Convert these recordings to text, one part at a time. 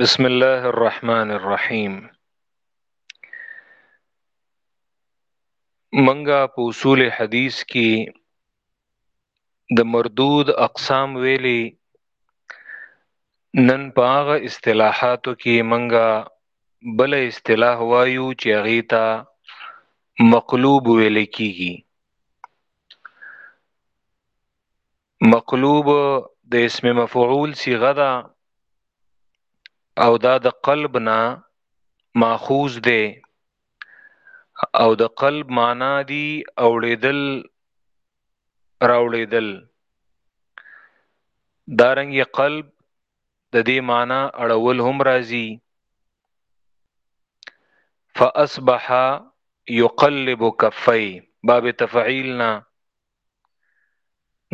بسم الله الرحمن الرحیم منګه په اصول حدیث کې د مردود اقسام ویلي نن په هغه اصطلاحاتو کې منګه بل اصطلاح وایو چې هغه ته مقلوب ویل کیږي مقلوب د اسم مفعول صيغه ده او دا د قلب نه ماخوذ ده او د قلب معنا دي اوړېدل راوړېدل. دارنګه قلب د دې معنی اړول هم راځي فاصبح يقلب كفي باب تفعيلنا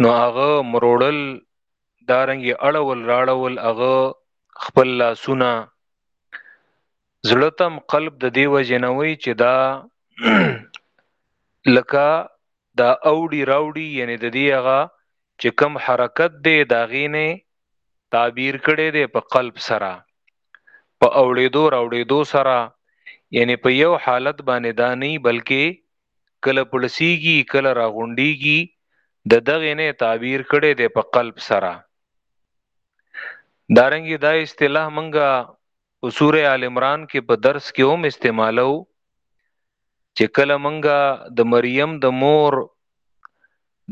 نو هغه مروړل دارنګي اړول راړول هغه خپل لاسونه زړتم قلب د دیو جنوي چې دا لکه دا اوړي راوړي یعنی ددی هغه چې کوم حرکت دی د هغې نه تعبیر کړی دی په قلب سره په اوړېدو راوړېدو سره یعنی په یو حالت باندې دا نه بلکې کله پړسیږي کله راغونډیږي د دغې نه تعبیر کړی دی په قلب سره دارنګي دا اصطلاح منګه په سورة آل عمران کې په درس کې هم استعمالو چې کله مونږه د مریم د مور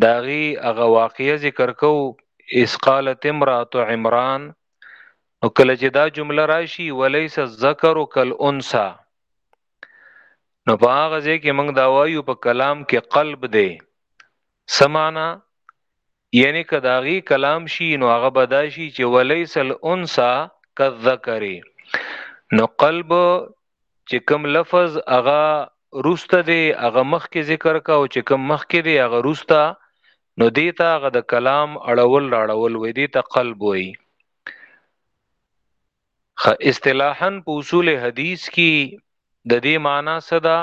داغي هغه واقعي ذکر کو اس قالت امرات عمران نو کله چې دا جمله راشي وليس الذکر کل انثى نو په هغه ځای کې موږ دا وایو په کلام کې قلب دی سمانا یعنی که د هغې کلام شي نو هغه به دا شي چې ولیس الانثی کالذکر نو قلب چې کوم لفظ هغه روسته دی هغه مخکې ذکر کا او چې کوم مخکې دی هغه روسته نو دیتا غ د کلام اړول راړول وې دیتا قلب وې خ اصطلاحا په اصول حدیث کې د دې معنی صدا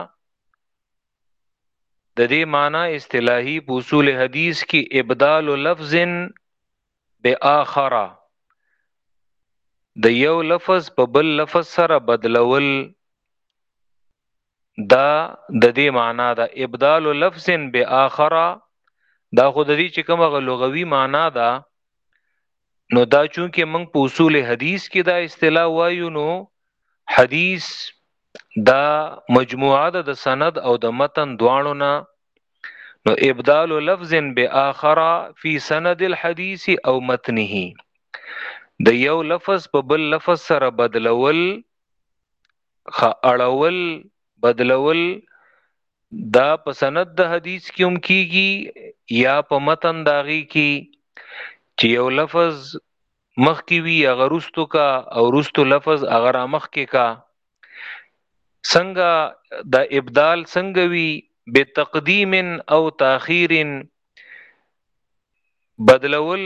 د دې معنی اصطلاحي په اصول حدیث کې ابدال لفظ باخر د یو لفظ په بل لفظ سره بدلول دا د دې معنی دا ابدال لفظ باخر دا خود دې چې کومه لغوي معنی دا نو دا چونکه موږ په اصول حدیث کې دا اصطلاح وایو نو حدیث دا مجموعه ده د سند او د متن دواړو نه نو ابدال لفظ باخر فی سند الحدیث او متنه د یو لفظ په بل لفظ سره بدلول خ اړول بدلول دا په سند د حدیث کې هم کیږي یا په متن داغي کې چې یو لفظ مخ کې وی هغه رستو کا او رستو لفظ هغه را مخ کې کا څنګه د ابدال څنګه وی به تقدیم او تاخير بدلول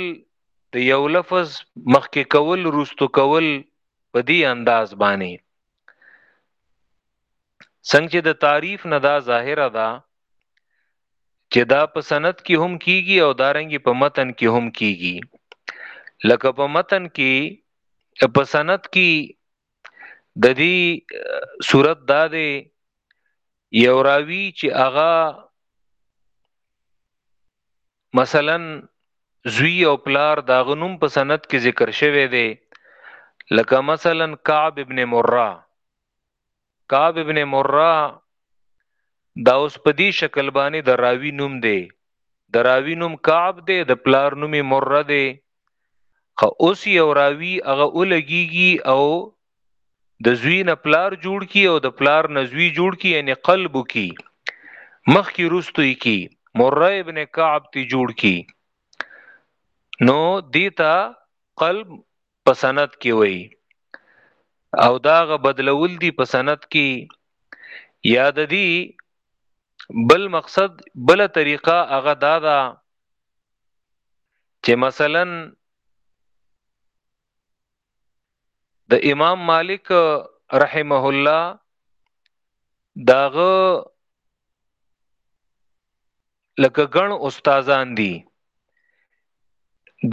د یو لفظ مخ کې کول رستو کول په دې انداز باندې څنګه چې د تعریف نه دا ظاهره ده چې دا په سند کې هم کیږي او دارنګي په متن کې هم کیږي لکه په متن کې په سند کې د دې صورت دا دی یو راوی چې هغه مثلا زوی او پلار دا غنوم په سند کې ذکر شوی دی لکه مثلا کعب ابن مره کعب ابن مره دا اوس په دې شکل باندې د راوی نوم دی د راوی نوم کعب دی د پلار نوم مره دی خو اوس یو راوی هغه ولګيږي او د زوی نه پلار جوړ کی او د پلار نه زوی جوړ کی یعنی قلب کی مخ کی رستوي کی مره ابن کعب تی جوړ کی نو دیتا قلب په سند کې وي او دا غ بدلول دي په سند کې یا د دې بل مقصد بل طریقه هغه دا ده چې مثلا د امام مالک رحمه الله داغه لکه ګڼ استادان دي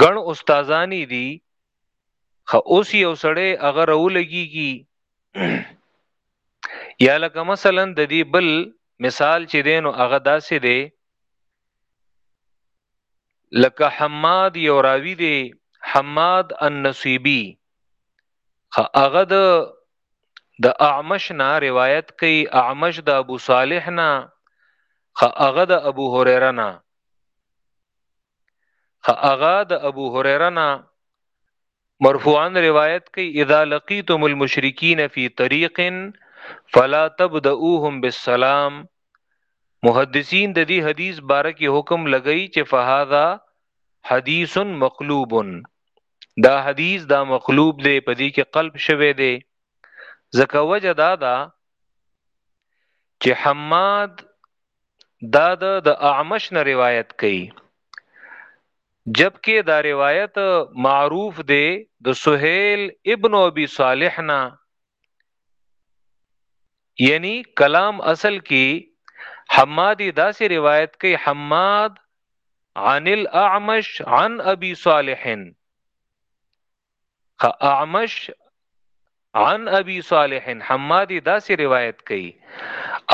ګڼ استادان دي خو اوس یو سړی هغه راولګيږي یا لکه مثلا د دې بل مثال چې دینو هغه داسې دی لکه حماد یو راوی دی حماد النصیبی هغه د د اعمش نه روایت کوي اعمش د ابو صالح نه خ هغه د ابو هريره نه خ هغه د ابو هريره نه مرفوعا روایت کوي اذا لقيتم المشركين في طريق فلا تبدؤهم بالسلام محدثین د دې حدیث باره کې حکم لګئی چې فهذا حدیث مقلوب دا حدیث دا مقلوب دی په دې کې قلب شوه دی ځکه وجه دا ده چې حماد دا د اعمش نه روایت کوي جبکې دا روایت معروف دی د سهیل ابن ابي صالح نه یعنی کلام اصل کې حمادی داسې روایت کوي حماد عن الاعمش عن ابي صالح اعمش عن ابي صالح حمادي داسې روایت کوي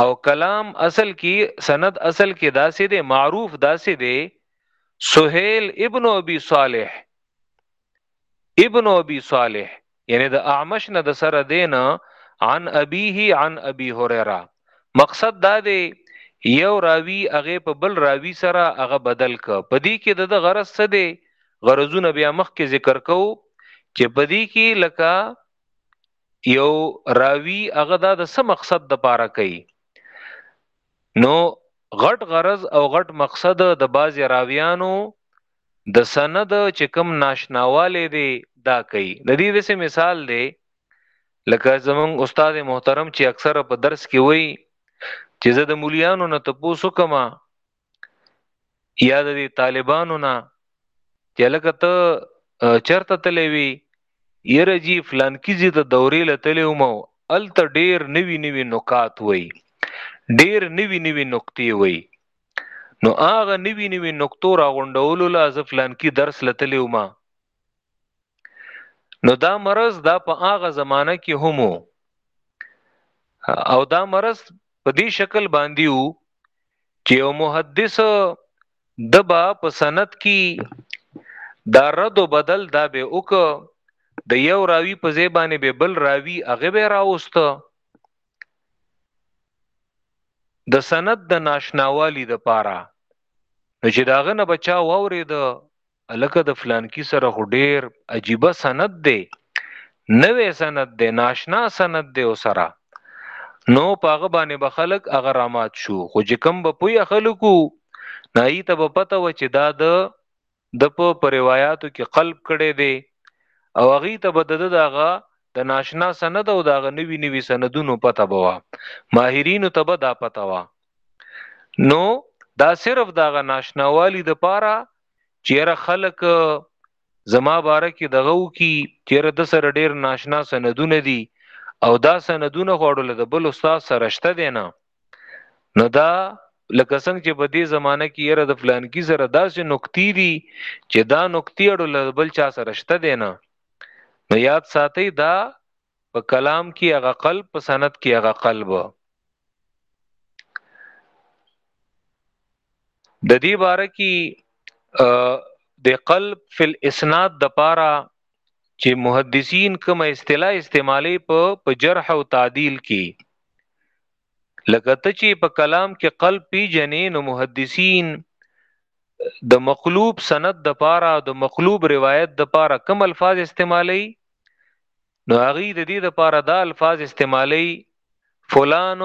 او کلام اصل کې سند اصل کې داسې دی معروف داسې دی سهيل ابن ابي صالح ابن ابي صالح یعنی د اعمش نه د سره دین عن ابيه عن ابي هريره مقصد دا دی یو راوی هغه په بل راوی سره هغه بدل ک پدی کې د غرض څه دی غرضونه بیا مخ کې ذکر کو چې پدی کې لکه یو راوی هغه دا د څه مقصد د پاره کوي نو غټ غرض او غټ مقصد د باز راویانو د سند چې کوم ناشناواله دی دا کوي د دې دسه مثال دی لکه زمون استاد محترم چې اکثر په درس کې وایي چې زه د مليانو نه تاسو کما یا د طالبانو نه چې لکه ته چرته تلې وی یره جی فلان کی زی ته دورې لتلې ومو ال ته ډیر نوی نوی نکات وای ډیر نوی نوی نقطې وای نو هغه نوی نوی نقطو را غونډولو لا ز فلانکی درس لتلی و ما نو دا مرض دا په هغه زمانہ کې هم او دا مرض په دې شکل باندې وو چې یو محدث دبا په سند کې دا رد او بدل دا به وک د یو راوی په زیبانه به بل راوی هغه به راوست د سند د ناشناوالي د پاره نو چې داغه نه بچا ووري د الکه د فلانکی سره خو ډیر عجیب سند دی نوې سند دی ناشنا سند دی او سره نو پاغه باندې بخلق اگر رامات شو خو چې کم به پوی خلکو نای ته په پته و چې دا د ده په په رواياتو کې قلب کړی دی او هغوی ته به دده دغه د ناشنا سند او دغه نوي نوي سندونو پته به وه ماهرینو ته به دا پته وه نو دا صرف دغه ناشناوالي د پاره چیرې خلک زما باره کې دغه وکي چیرې د سره ډیر ناشنا سندونه دي او دا سندونه غوړل د بل استاد سره شته دی نه نو دا لکه څنګه چې په دې زمانه کې یره د فلان کی سره داسې نقطې دي چې دا نقطې اړول بل چا سره شته دی نه نو یاد ساتي دا په کلام کې هغه قلب په سند کې هغه قلب د دې باره کې د قلب فل اسناد د پاره چې محدثین کوم اصطلاح استعمالي په په جرح او تعدیل کې لکه ته چې په کلام کې قلب پی جنې نو محدثین د مقلوب سند د پاره د مقلوب روایت د پاره کوم الفاظ استعمالي نو هغه د دې د پاره دا الفاظ استعمالي فلان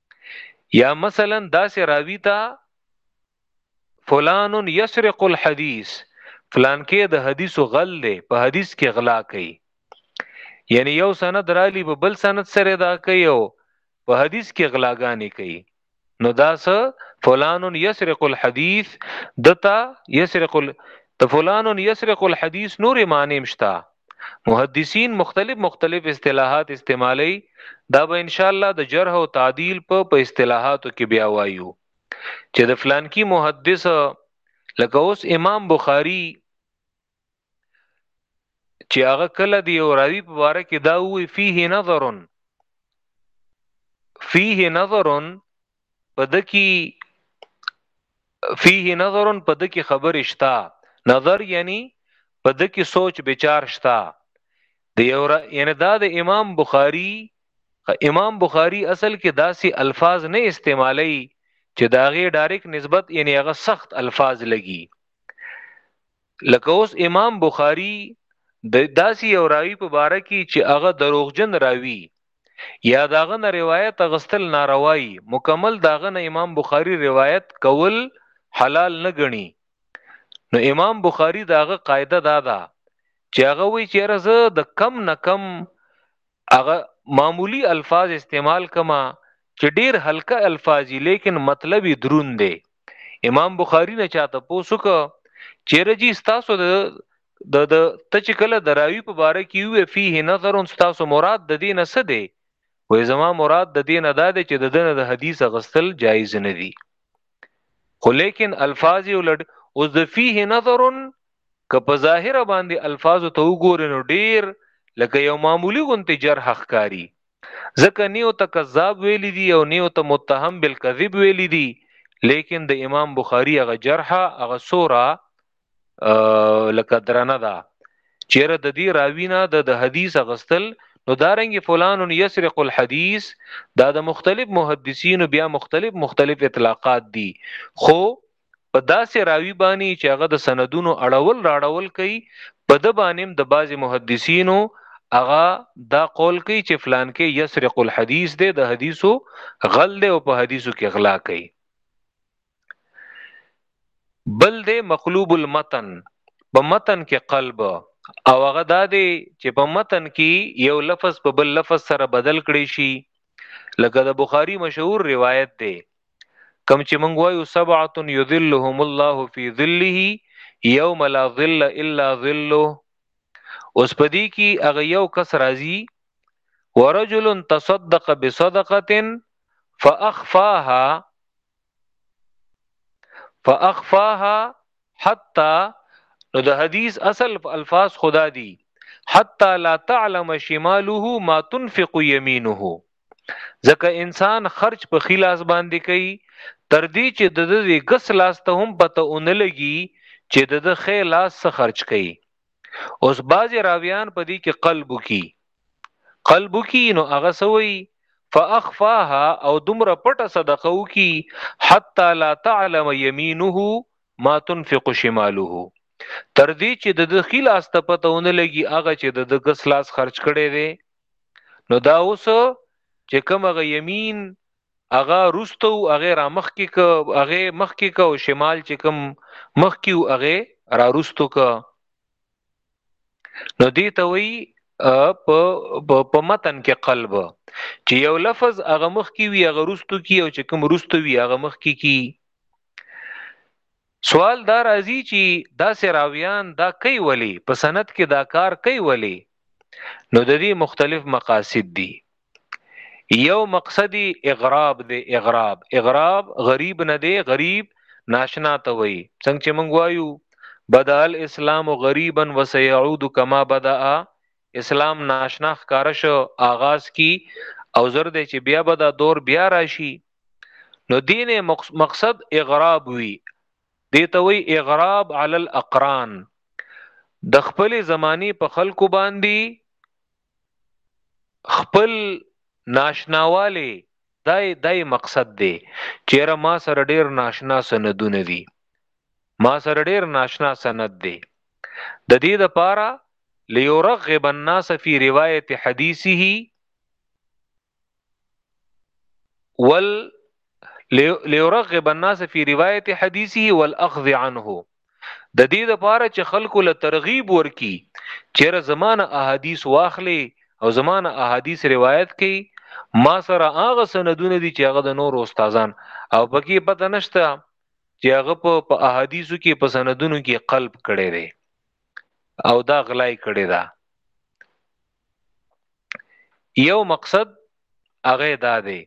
یا مثلا داسې راوی ته فلان یسرق الحدیث فلان کې د حدیثو غل دی په حدیث کې غلا کوي یعنی یو سند رالی په بل سند سره دا کوي او په حدیث کې غلاګانی کوي نو دا څه فلان یسرق الحدیث دتا یسرق ال... د فلان یسرق الحدیث نور معنی مشتا محدثین مختلف مختلف اصطلاحات استعمالي دا به ان شاء الله د جرح او تعدیل په په اصطلاحاتو کې بیا وایو چې د فلانکی محدث لکه اوس امام بخاری چې هغه کله دی او راوی په باره کې دا وی فيه نظر فيه نظر په دکی فيه نظر په دکی خبر شتا نظر یعنی په دکی سوچ بچار شتا د یو یعنی دا د امام بخاری امام بخاری اصل کې داسې الفاظ نه استعمالي چې داغه ډایرک نسبت یعنی هغه سخت الفاظ لګي لکه اوس امام بخاری د داسې یو راوی په باره کې چې هغه دروغجن راوی یا داغه نه روایت غستل ناروایی مکمل داغه نه امام بخاری روایت کول حلال نه غني نو امام بخاری داغه قاعده دا ده چې هغه وی چې رزه د کم نه کم هغه معمولی الفاظ استعمال کما چې ډیر هلکه الفاظي لیکن مطلب دروند دی امام بخاری نه چاته پوسوک چیرې جی تاسو د د د ته چې کله دراوی په باره کې وی فيه نظر تاسو مراد د دینه څه دی وې زما مراد د دینه دا دی چې د دنه د حدیث غستل جایز نه دی خو لیکن الفاظ یو لړ اوس د فيه نظر که په ظاهر باندې الفاظ ته وګورئ نو ډیر لکه یو معمولی غونتی جرح ښکاری ځکه نیو ته کذاب ویلی دی او نیو ته متهم بالکذب ویلی دی لیکن د امام بخاری هغه جرح هغه سورا لکه درنه ده چیرې د دې راوی نه د حدیث غستل نو دارنګ فلان یسرق الحدیث دا د مختلف محدثین بیا مختلف مختلف اطلاقات دي خو په داسې راوی باندې چې هغه د سندونو اړول راړول کوي په د باندې د بعض محدثینو هغه دا قول کوي چې فلان کې یسرق الحدیث دی د حدیثو غل دی او په حدیثو کې غلا کوي بل دی مقلوب المتن په متن کې قلب او هغه دا دی چې په متن کې یو لفظ په بل لفظ سره بدل کړي شي لکه د بخاری مشهور روایت دی کوم چې مونږ وایو سبعه یذلهم الله فی ظله یوم لا ظل الا ظله اوس پدې کې هغه یو کس راځي ورجل تصدق بصدقه فاخفاها فاخفاها حتا نو د حدیث اصل الفاظ خدا دی حتا لا تعلم شماله ما تنفق یمینه ځکه انسان خرج په خي لاس باندې کوي تر دې چې د دې ګس لاس ته هم پته اون لګي چې د د خې لاس څخه خرج کوي اوس باز راویان په دې کې قلب کی قلب کی نو هغه سوی فاخفاها او دومره پټه صدقه وکي حتا لا تعلم يمينه ما تنفق شماله تر دې چې د دخیل استپتهونه لګي هغه چې د دګس لاس خرج کړي دي نو دا اوس چې کوم غ یمین اغه رستو اغه را مخ کې ک اغه مخ کې ک او شمال چې کوم مخ کې اغه را رستو ک نو دې ته وی په په متن کې قلب چې یو لفظ اغه مخ کې وی اغه رستو کې او چې کوم رستو وی اغه مخ کې کی سوال دا راځي چی داسې راویان دا کوي ولي په سند کې دا کار کوي ولي نو د دې مختلف مقاصد دي یو مقصدی اغراب دی اغراب اغراب غریب نه دی غریب ناشنا ته وای څنګه چې مونږ وایو بدا الاسلام غریبا وسيعود کما بدا اسلام ناشنا ښکارا شو آغاز کی او زر دې چې بیا به دا دور بیا راشي نو دین مقصد اغراب وی دیته وی اغراب علی الاقران د خپل زمانی په خلکو باندې خپل ناشناواله دای دای مقصد دی چیرې ما سره ډیر ناشنا سندونه دي ما سره ډیر ناشنا سند دی د دې د پاره ليرغب الناس فی روایت حدیثه ول ليرغب الناس في روایت حدیثه والاخذ عنه د دې لپاره چې خلکو له ترغیب ورکی چیرې زمانه احادیث واخلي او زمانه احادیث روایت کوي ما سره هغه سندونه دي چې هغه د نور استادان او پکې پته نشته چې هغه په احادیثو کې په سندونو کې قلب کړي دي او دا غلای کړي ده یو مقصد هغه دا دی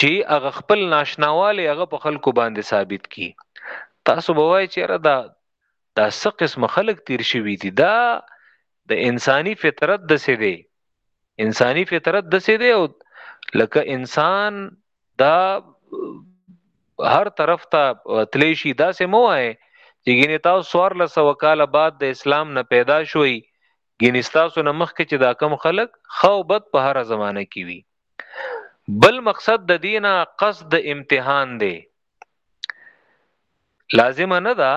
چې هغه خپل ناشناواله هغه په خلکو باندې ثابت کی تاسو به وای چې را دا دا څه قسم خلک تیر شوی دي دا د انساني فطرت د څه دی انساني فطرت د څه دی او لکه انسان دا هر طرف ته تلی شي دا سه مو وای چې ګینه تاسو سوار لسو کال بعد د اسلام نه پیدا شوي ګني ستاسو نه مخکې چې دا کم خلک ښه او بد په هره زمانه کې وي بل مقصد د دینه قصد د امتحان دی لازم نه ده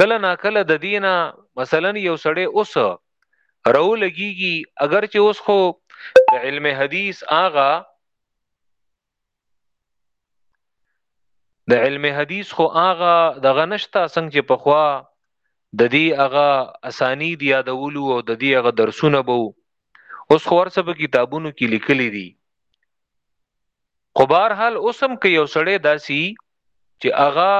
کله نا کله د دینه مثلا یو سړی اوس رو لګیږي اگر چې اوس خو د علم حدیث آغا د علم حدیث خو هغه دغه نشتا څنګه چې پخوا د دې هغه اسانی دی یادولو او د دې هغه درسونه بو اوس خو ورڅ په کتابونو کې لیکلي دي خو بهر حال اوسم کې یو سړی داسي چې هغه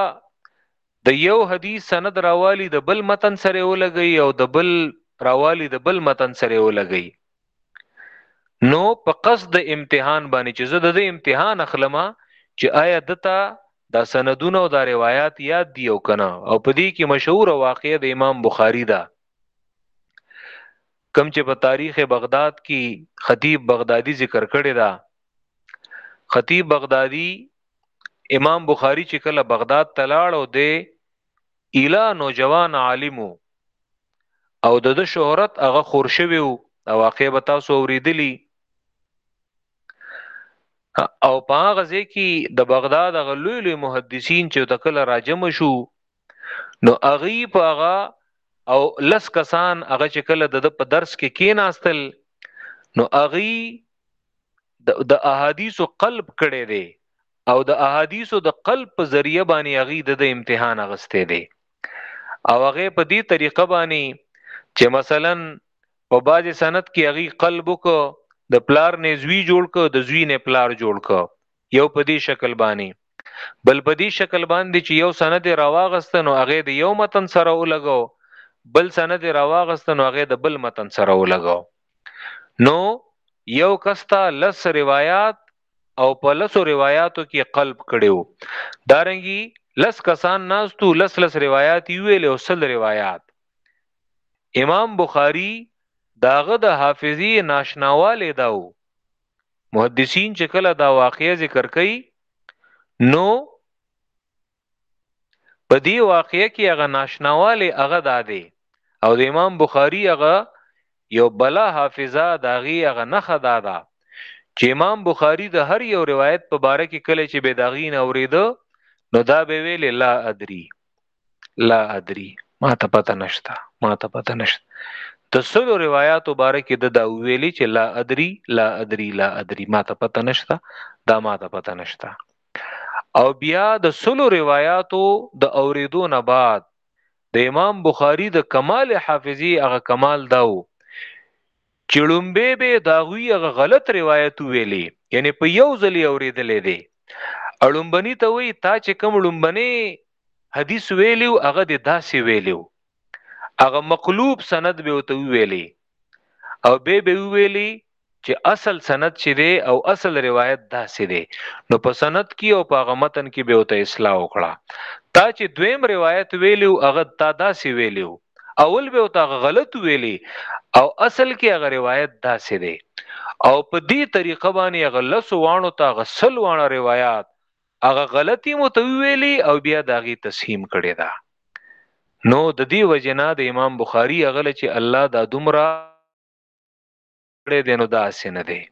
د یو حدیث سند راوالی د بل متن سره ولګي او د بل راوالی د بل متن سره ولګي نو په قصد امتحان باندې چې زه د امتحان اخلم چې آیا دتا دا سندونه او دا روایت یاد دی او کنه او په دې کې مشهور واقعې د امام بخاری ده کم چې په تاریخ بغداد کې خطیب بغدادي ذکر کړی دا خطیب بغدادي امام بخاری چې کله بغداد تلاړ او دی اله نوجوان عالمو او د د شهرت هغه خور شوی او واقع به تاسو اوریدلی او په هغه ځای کې د بغداد هغه لوی لوی محدثین چې د کله راجم شو نو اغي په هغه او لس کسان هغه چې کله د په درس کې کیناستل نو اغي د احادیثو قلب کړي دي او د احادیثو د قلب په ذریعہ باندې اغي د امتحان اغسته دي او هغه په دې طریقه باندې چې مثلا په باج سند کې هغه قلب کو د پلار نه زوی جوړ کو د زوی نه پلار جوړ کو یو په دې شکل باندې بل په دې شکل باندې چې یو سند راواغست نو هغه د یو متن سره ولګاو بل سند راواغست نو هغه د بل متن سره ولګاو نو یو کستا لس روایت او په لسو روایاتو کې قلب کړو دارنګي لس کسان ناستو لس لس روایت ویل او سل روایت امام بخاری داغه د حافظي ناشناواله داو محدثین چې کله دا واقعې ذکر کوي نو په دې واقعې کې هغه ناشناواله هغه دادې او د امام بخاری هغه یو بلا حافظه داغي هغه نه خدا ده چې امام بخاری د هر یو روایت په باره کې کله چې به داغي نه اوریدو نو دا به ویل لا ادري لا ادري ما ته پته نشته ما ته پته نشته د سلو روایت مبارک د دا ویلي چې لا ادري لا ادري لا ادري ما ته پته نشته دا ما ته پته نشته او بیا د سلو روایاتو د اوریدو نه بعد د امام بخاری د کمال حافظی هغه کمال داو چړمبه به داغوی هغه غلط روایت ویلی یعنی په یو ځلی اوریدلې دی اړمبنی ته وی تا چې کوم اړمبنی حدیث ویلیو هغه د داسې ویلیو هغه مقلوب سند به ته ویلی او به به ویلی چې اصل سند چې دی او اصل روایت داسې دی نو په سند کې او په غمتن کې به وته اصلاح وکړه تا چې دویم روایت ویلو هغه تا داسې ویلو اول به وته غلط ویلی او اصل کې هغه روایت داسې دی او په دې طریقه باندې هغه لس وانو ته غسل وانه روایت هغه غلطي مو ته ویلي او بیا دا غي تسهیم کړی دا نو د دې وجنا د امام بخاری هغه چې الله دا دومره کړی دی نو دا سینه دی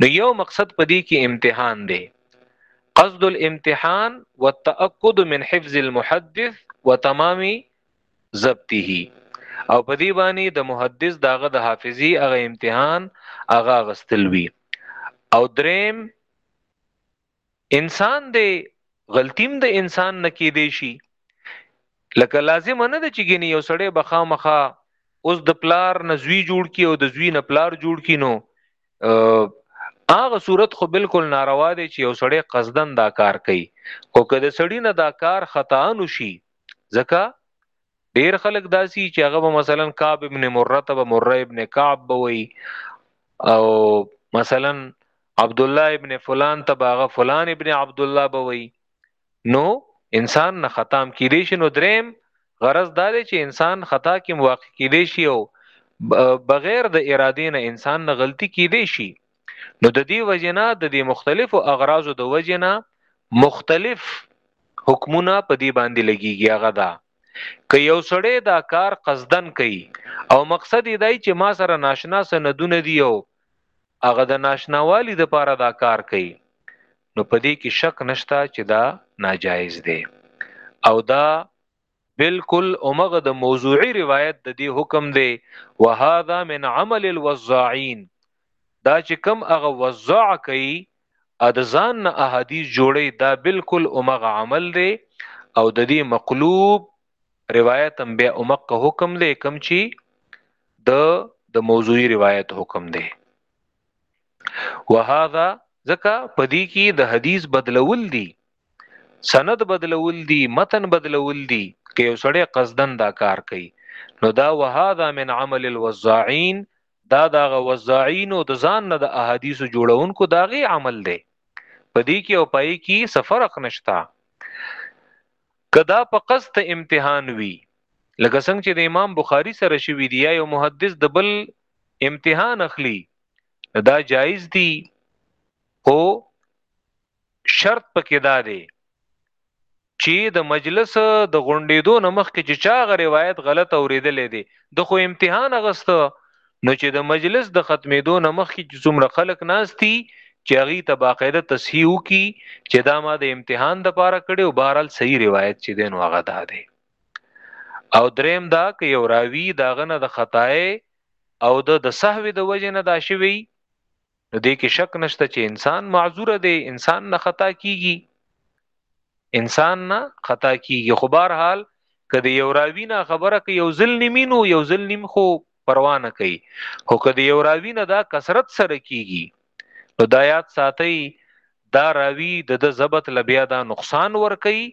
نو یو مقصد پدې کې امتحان دی قصد الامتحان والتأكد من حفظ المحدث وتمام ضبطه او په دې باندې د محدث داغه د حافظي هغه امتحان هغه غستلوي او دریم انسان دی غلطیم د انسان نه کې دی شي لکه لازم نه ده چې ګنې یو سړی بخا مخا اوس د پلار نزوی جوړ کی او د زوی نه پلار جوړ کی نو هغه صورت خو بالکل ناروا دی چې یو سړی قصدن دا کار کوي او که د سړی نه دا کار خطا نو شي ځکه ډیر خلک داسي چې هغه مثلا کعب ابن مره ته به مره ابن کعب بوي او مثلا عبد الله ابن فلان ته باغه فلان ابن عبد الله بوي نو انسان نه ختم کیدی شي نو دریم غرض دا دی چې انسان خطا کې واقع کیدی شي او بغیر د ارادې نه انسان نه غلطي کیدی شي نو د دې وجنه د دې مختلفو اغراضو د وجنه مختلف حکمونه په دې باندې لګيږي هغه دا که یو سړی دا کار قصدن کوي او مقصد یې دای چې ما سره ناشنا سندونه دی او هغه د ناشناوالي د پاره دا کار کوي نو په دې کې شک نشتا چې دا ناجایز دی او دا بالکل اومغه د موضوعي روایت د دې حکم دی وهذا من عمل الوزاعين دا چې کم هغه وزع کوي ا د ځان نه احادیث جوړي دا بالکل اومغه عمل دی او د دې مقلوب روایت هم بیا اومغه حکم دی کم چې د د موضوعي روایت حکم دی وهذا ځکه پدې کې د حدیث بدلول دي سند بدلول دي متن بدلول دي که یو سړی قصدن دا کار کوي نو دا وهذا من عمل الوزاعين دا دغه وزاعين او د ځان نه د احادیث جوړونکو داغي عمل دی په دې کې او پای کې سفرق نشتا کدا په قصد امتحان وی لکه څنګه چې د امام بخاری سره شوی دی یا یو محدث د بل امتحان اخلي دا جایز دی او شرط پکې دا دی چې د مجلس د غونډېدو نمخ کې چې چا غ روایت غلط اوریدلې دي د خو امتحان غست نو چې د مجلس د ختمېدو نمخ کې چې څومره خلک ناشتي چې هغه ته باقاعده تصحیح وکي چې دا ما د امتحان د پاره کړي او بهرال صحیح روایت چې دین واغه دا دی او دریم دا ک یو راوی داغه نه د خطای او د د سهوی د وجه نه دا شوی نو دې کې شک نشته چې انسان معذور دی انسان نه خطا کیږي انسان نه خطا کیږي خو بهر حال کدی یو راوی نه خبره کوي یو ځل نیمینو یو ځل نیم خو پروا نه کوي خو کدی یو راوی نه دا کثرت سره کیږي نو دا یاد ساتي دا راوی د د ضبط لبیا دا نقصان ور کوي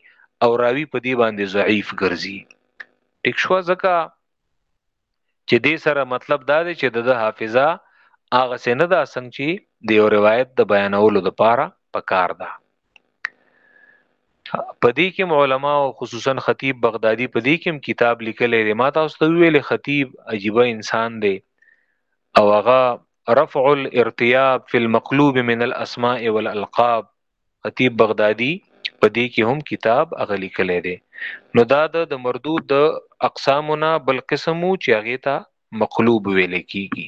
او راوی په دی باندې ضعیف ګرځي ټیک شو ځکه چې دې سره مطلب دا دی چې د حافظه هغه سینه دا څنګه چې د یو روایت د بیانولو د پاره پکار ده پدې کې علما او خصوصا خطیب بغدادي پدې کې کتاب لیکلې دی ما تاسو ته ویل خطیب عجیب انسان دی او هغه رفع الارتیاب فی المقلوب من الاسماء والالقاب خطیب بغدادي په دې کې هم کتاب هغه لیکلی دی نو دا د د مردود د اقسامو نه بل قسم و چې هغې ته مقلوب ویل کیږي